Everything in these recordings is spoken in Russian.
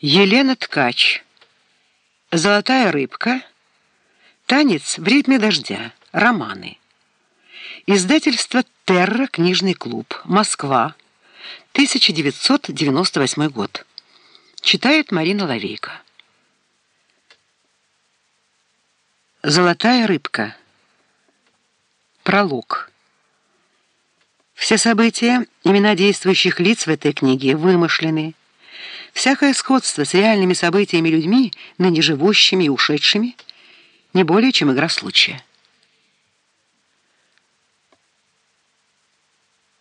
Елена Ткач. Золотая рыбка. Танец в ритме дождя. Романы. Издательство «Терра. Книжный клуб. Москва. 1998 год. Читает Марина Лавейко. Золотая рыбка. Пролог. Все события, имена действующих лиц в этой книге вымышлены. Всякое сходство с реальными событиями людьми, ныне живущими и ушедшими, не более чем игра случая.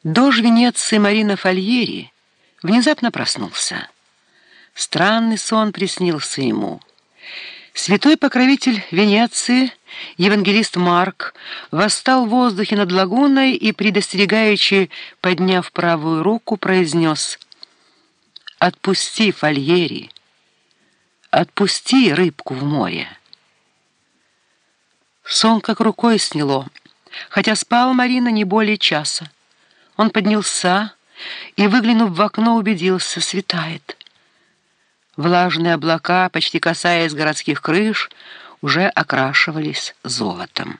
Дож Венеции Марина Фольери внезапно проснулся. Странный сон приснился ему. Святой покровитель Венеции, евангелист Марк, восстал в воздухе над лагуной и, предостерегаючи, подняв правую руку, произнес Отпусти, Фольери, отпусти рыбку в море. Сон как рукой сняло, хотя спал Марина не более часа. Он поднялся и, выглянув в окно, убедился, светает. Влажные облака, почти касаясь городских крыш, уже окрашивались золотом.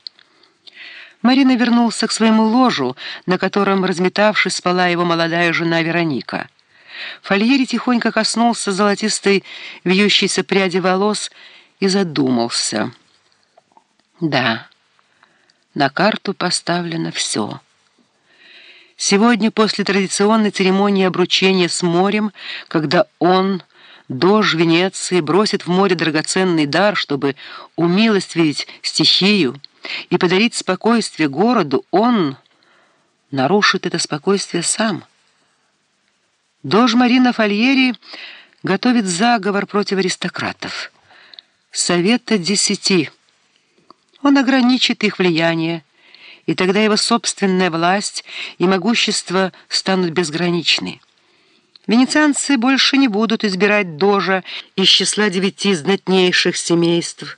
Марина вернулся к своему ложу, на котором, разметавшись, спала его молодая жена Вероника. Фольери тихонько коснулся золотистой вьющейся пряди волос и задумался. Да, на карту поставлено все. Сегодня, после традиционной церемонии обручения с морем, когда он, дож Венеции, бросит в море драгоценный дар, чтобы умилостивить стихию и подарить спокойствие городу, он нарушит это спокойствие сам – Дож Марина Фольери готовит заговор против аристократов. Совета десяти. Он ограничит их влияние, и тогда его собственная власть и могущество станут безграничны. Венецианцы больше не будут избирать дожа из числа девяти знатнейших семейств.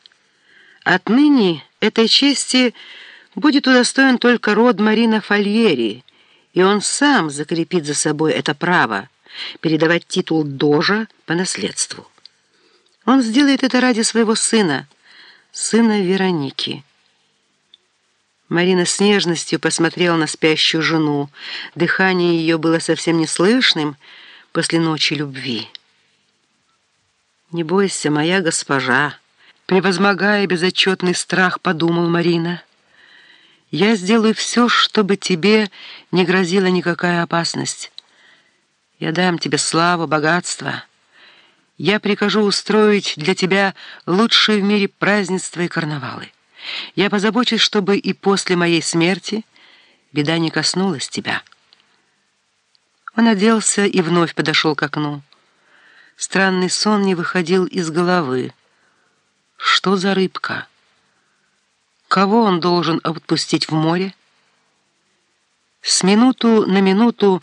Отныне этой чести будет удостоен только род Марина Фольери, и он сам закрепит за собой это право передавать титул Дожа по наследству. Он сделает это ради своего сына, сына Вероники. Марина с нежностью посмотрела на спящую жену. Дыхание ее было совсем неслышным после ночи любви. «Не бойся, моя госпожа», — превозмогая безотчетный страх, подумал Марина. «Я сделаю все, чтобы тебе не грозила никакая опасность». Я дам тебе славу, богатство. Я прикажу устроить для тебя лучшие в мире празднества и карнавалы. Я позабочусь, чтобы и после моей смерти беда не коснулась тебя». Он оделся и вновь подошел к окну. Странный сон не выходил из головы. Что за рыбка? Кого он должен отпустить в море? С минуту на минуту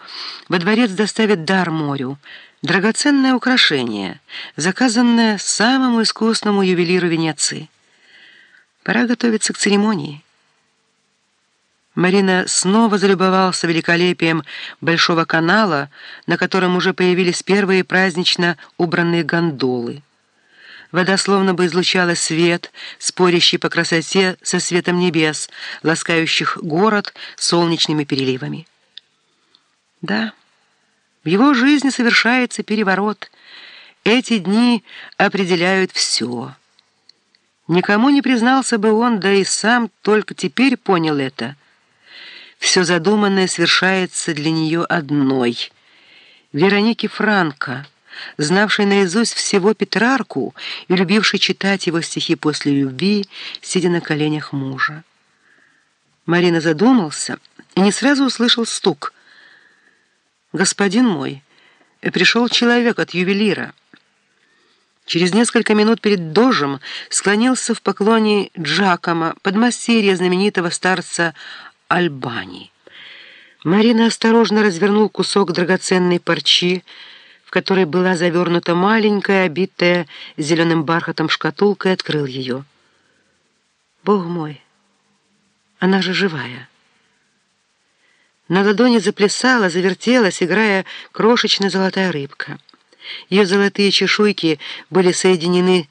во дворец доставят дар морю, драгоценное украшение, заказанное самому искусному ювелиру Венеции. Пора готовиться к церемонии. Марина снова залюбовался великолепием Большого канала, на котором уже появились первые празднично убранные гондолы. Вода словно бы излучала свет, спорящий по красоте со светом небес, ласкающих город солнечными переливами. Да, в его жизни совершается переворот. Эти дни определяют все. Никому не признался бы он, да и сам только теперь понял это. Все задуманное свершается для нее одной. Вероники Франко — знавший наизусть всего Петрарку и любивший читать его стихи после любви, сидя на коленях мужа. Марина задумался и не сразу услышал стук. «Господин мой, пришел человек от ювелира». Через несколько минут перед дожем склонился в поклоне Джакома, подмастерья знаменитого старца Альбани. Марина осторожно развернул кусок драгоценной парчи, которой была завернута маленькая, обитая зеленым бархатом шкатулка, и открыл ее. «Бог мой, она же живая!» На ладони заплясала, завертелась, играя крошечная золотая рыбка. Ее золотые чешуйки были соединены